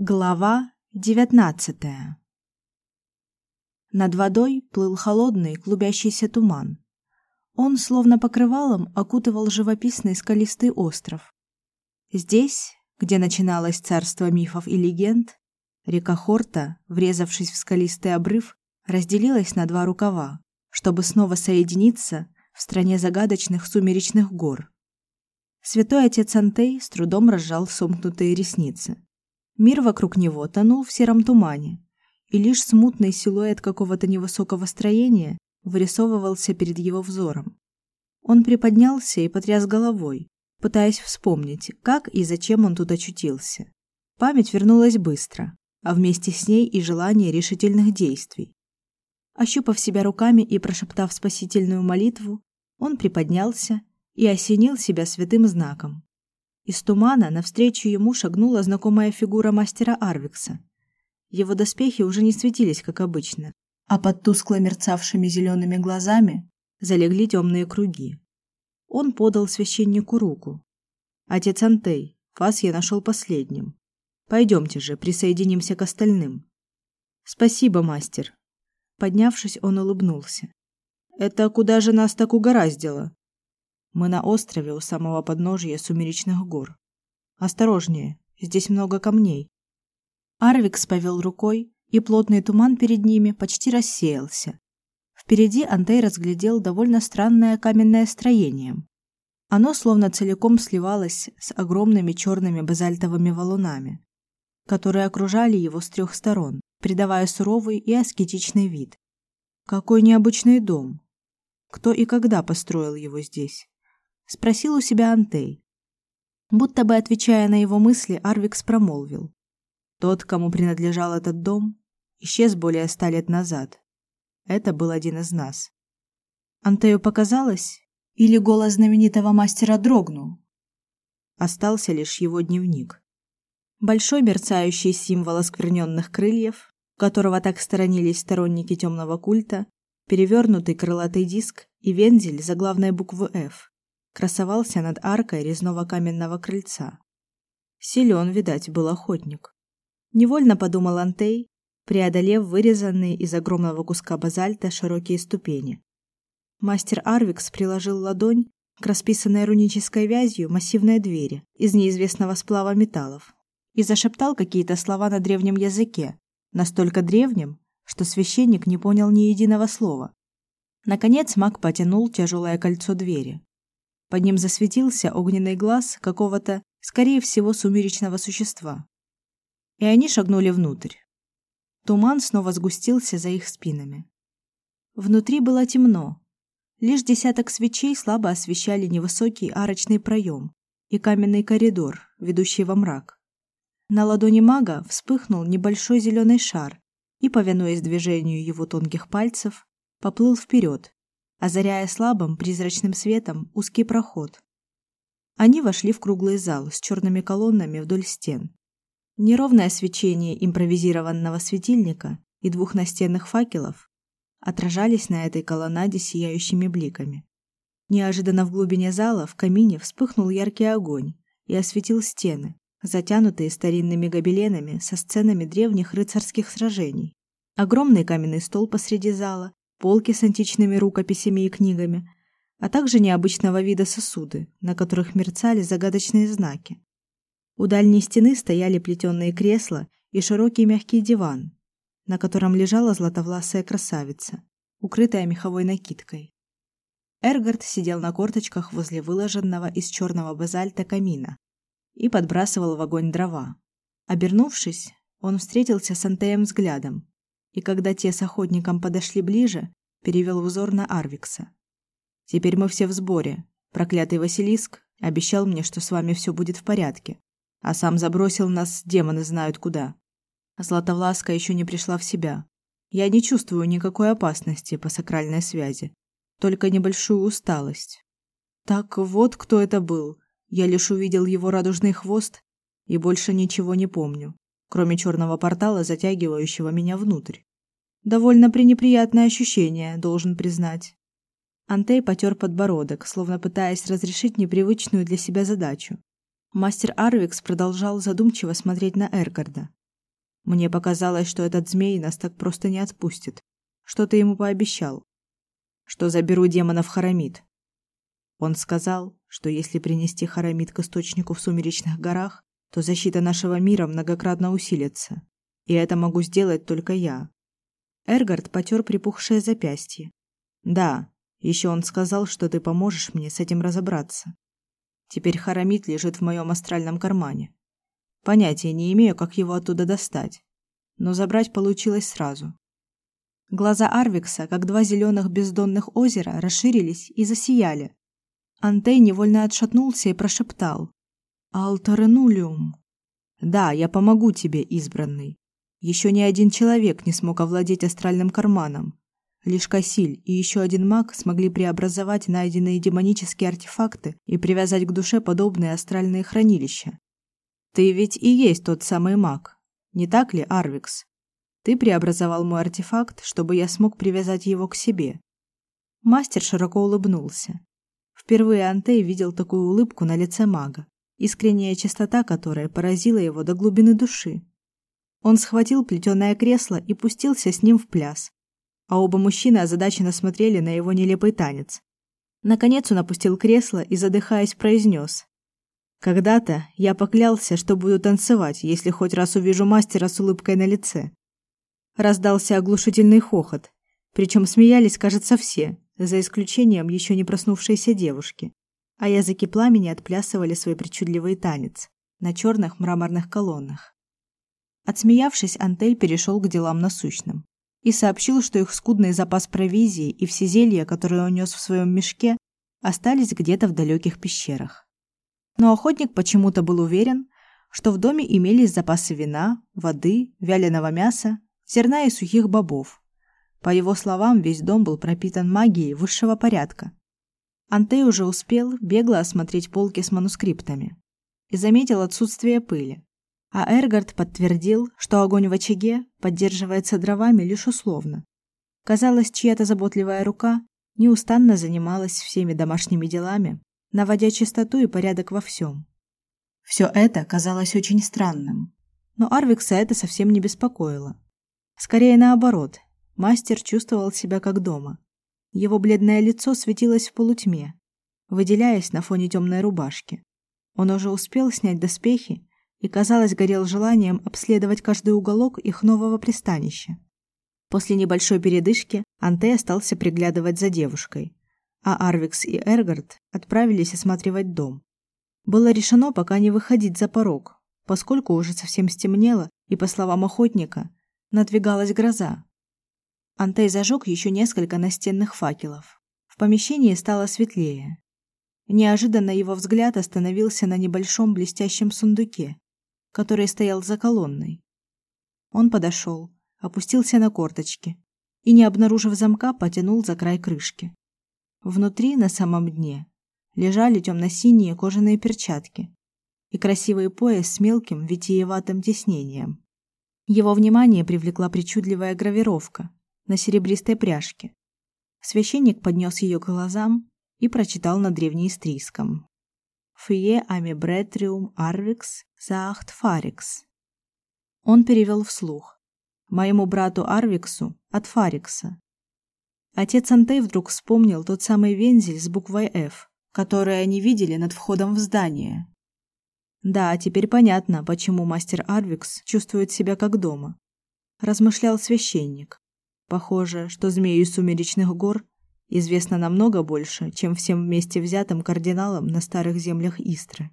Глава девятнадцатая. Над водой плыл холодный клубящийся туман. Он словно покрывалом окутывал живописный скалистый остров. Здесь, где начиналось царство мифов и легенд, река Хорта, врезавшись в скалистый обрыв, разделилась на два рукава, чтобы снова соединиться в стране загадочных сумеречных гор. Святой отец Антей с трудом разжал сомкнутые ресницы. Мир вокруг него тонул в сером тумане, и лишь смутный силуэт какого-то невысокого строения вырисовывался перед его взором. Он приподнялся и потряс головой, пытаясь вспомнить, как и зачем он тут очутился. Память вернулась быстро, а вместе с ней и желание решительных действий. Ощупав себя руками и прошептав спасительную молитву, он приподнялся и осенил себя святым знаком. Из тумана навстречу ему шагнула знакомая фигура мастера Арвикса. Его доспехи уже не светились, как обычно, а под тускло мерцавшими зелеными глазами залегли темные круги. Он подал священнику руку. Отец Антей, вас я нашел последним. Пойдемте же, присоединимся к остальным. Спасибо, мастер. Поднявшись, он улыбнулся. Это куда же нас так угораздило? Мы на острове у самого подножия сумеречных гор. Осторожнее, здесь много камней. Арвикс повел рукой, и плотный туман перед ними почти рассеялся. Впереди Антей разглядел довольно странное каменное строение. Оно словно целиком сливалось с огромными черными базальтовыми валунами, которые окружали его с трех сторон, придавая суровый и аскетичный вид. Какой необычный дом. Кто и когда построил его здесь? Спросил у себя Антей. Будто бы отвечая на его мысли, Арвикс промолвил: "Тот, кому принадлежал этот дом, исчез более ста лет назад. Это был один из нас". Антею показалось, или голос знаменитого мастера дрогнул. Остался лишь его дневник. Большой мерцающий символ оскверненных крыльев, которого так сторонились сторонники темного культа, перевернутый крылатый диск и вензель за главной буквы F красовался над аркой резного каменного крыльца. Силен, видать, был охотник. Невольно подумал Антей, преодолев вырезанные из огромного куска базальта широкие ступени. Мастер Арвикс приложил ладонь к расписанной рунической вязью массивной двери из неизвестного сплава металлов и зашептал какие-то слова на древнем языке, настолько древнем, что священник не понял ни единого слова. Наконец маг потянул тяжелое кольцо двери. Под ним засветился огненный глаз какого-то, скорее всего, сумеречного существа. И они шагнули внутрь. Туман снова сгустился за их спинами. Внутри было темно. Лишь десяток свечей слабо освещали невысокий арочный проем и каменный коридор, ведущий во мрак. На ладони мага вспыхнул небольшой зеленый шар и, повинуясь движению его тонких пальцев, поплыл вперед, озаряя слабым призрачным светом узкий проход. Они вошли в круглый зал с черными колоннами вдоль стен. Неровное свечение импровизированного светильника и двух настенных факелов отражались на этой колоннаде сияющими бликами. Неожиданно в глубине зала в камине вспыхнул яркий огонь и осветил стены, затянутые старинными гобеленами со сценами древних рыцарских сражений. Огромный каменный стол посреди зала полки с античными рукописями и книгами, а также необычного вида сосуды, на которых мерцали загадочные знаки. У дальней стены стояли плетеные кресла и широкий мягкий диван, на котором лежала златовласая красавица, укрытая меховой накидкой. Эргард сидел на корточках возле выложенного из черного базальта камина и подбрасывал в огонь дрова. Обернувшись, он встретился с Антеем взглядом, и когда те с охотником подошли ближе, перевел взор на Арвикса. Теперь мы все в сборе. Проклятый Василиск обещал мне, что с вами все будет в порядке, а сам забросил нас демоны знают куда. Златовласка еще не пришла в себя. Я не чувствую никакой опасности по сакральной связи, только небольшую усталость. Так вот, кто это был. Я лишь увидел его радужный хвост и больше ничего не помню кроме черного портала, затягивающего меня внутрь. Довольно пренеприятное ощущение, должен признать. Антей потер подбородок, словно пытаясь разрешить непривычную для себя задачу. Мастер Арвикс продолжал задумчиво смотреть на Эргарда. Мне показалось, что этот змей нас так просто не отпустит. Что ты ему пообещал? Что заберу демонов Харамид. Он сказал, что если принести Харамид к источнику в сумеречных горах, то защита нашего мира многократно усилится. И это могу сделать только я. Эргард потер припухшее запястье. Да, еще он сказал, что ты поможешь мне с этим разобраться. Теперь Харамид лежит в моем астральном кармане. Понятия не имею, как его оттуда достать, но забрать получилось сразу. Глаза Арвикса, как два зеленых бездонных озера, расширились и засияли. Антей невольно отшатнулся и прошептал: "Алтаренулиум". "Да, я помогу тебе, избранный. Еще ни один человек не смог овладеть астральным карманом. Лишь Касиль и еще один маг смогли преобразовать найденные демонические артефакты и привязать к душе подобные астральные хранилища. Ты ведь и есть тот самый маг, не так ли, Арвикс? Ты преобразовал мой артефакт, чтобы я смог привязать его к себе. Мастер широко улыбнулся. Впервые Антей видел такую улыбку на лице мага, искренняя чистота которой поразила его до глубины души. Он схватил плетеное кресло и пустился с ним в пляс. А оба мужчины озадаченно смотрели на его нелепый танец. Наконец он опустил кресло и, задыхаясь, произнес. «Когда-то я поклялся, что буду танцевать, если хоть раз увижу мастера с улыбкой на лице. Раздался оглушительный хохот. Причем смеялись, кажется, все, за исключением еще не проснувшейся девушки. А языки пламени отплясывали свой причудливый танец на черных мраморных колоннах. Отсмеявшись, Антель перешел к делам насущным и сообщил, что их скудный запас провизии и все зелья, которые он нес в своем мешке, остались где-то в далеких пещерах. Но охотник почему-то был уверен, что в доме имелись запасы вина, воды, вяленого мяса зерна и сухих бобов. По его словам, весь дом был пропитан магией высшего порядка. Антей уже успел бегло осмотреть полки с манускриптами и заметил отсутствие пыли. А Эргард подтвердил, что огонь в очаге поддерживается дровами лишь условно. Казалось, чья-то заботливая рука неустанно занималась всеми домашними делами, наводя чистоту и порядок во всем. Все это казалось очень странным, но Арвикса это совсем не беспокоило. Скорее наоборот. Мастер чувствовал себя как дома. Его бледное лицо светилось в полутьме, выделяясь на фоне темной рубашки. Он уже успел снять доспехи и, казалось, горел желанием обследовать каждый уголок их нового пристанища. После небольшой передышки Антей остался приглядывать за девушкой, а Арвикс и Эргард отправились осматривать дом. Было решено пока не выходить за порог, поскольку уже совсем стемнело, и по словам охотника, Надвигалась гроза. Антей зажег еще несколько настенных факелов. В помещении стало светлее. Неожиданно его взгляд остановился на небольшом блестящем сундуке, который стоял за колонной. Он подошел, опустился на корточки и, не обнаружив замка, потянул за край крышки. Внутри, на самом дне, лежали темно-синие кожаные перчатки и красивый пояс с мелким витиеватым тиснением. Его внимание привлекла причудливая гравировка на серебристой пряжке. Священник поднес ее к глазам и прочитал на древнеистрийском: "Фие амибретриум арвикс заахт фарикс". Он перевел вслух: "Моему брату Арвиксу от Фарикса". Отец Антей вдруг вспомнил тот самый вензель с буквой F, который они видели над входом в здание. Да, теперь понятно, почему мастер Арвикс чувствует себя как дома, размышлял священник. Похоже, что змею сумеречных гор известно намного больше, чем всем вместе взятым кардиналам на старых землях Истры.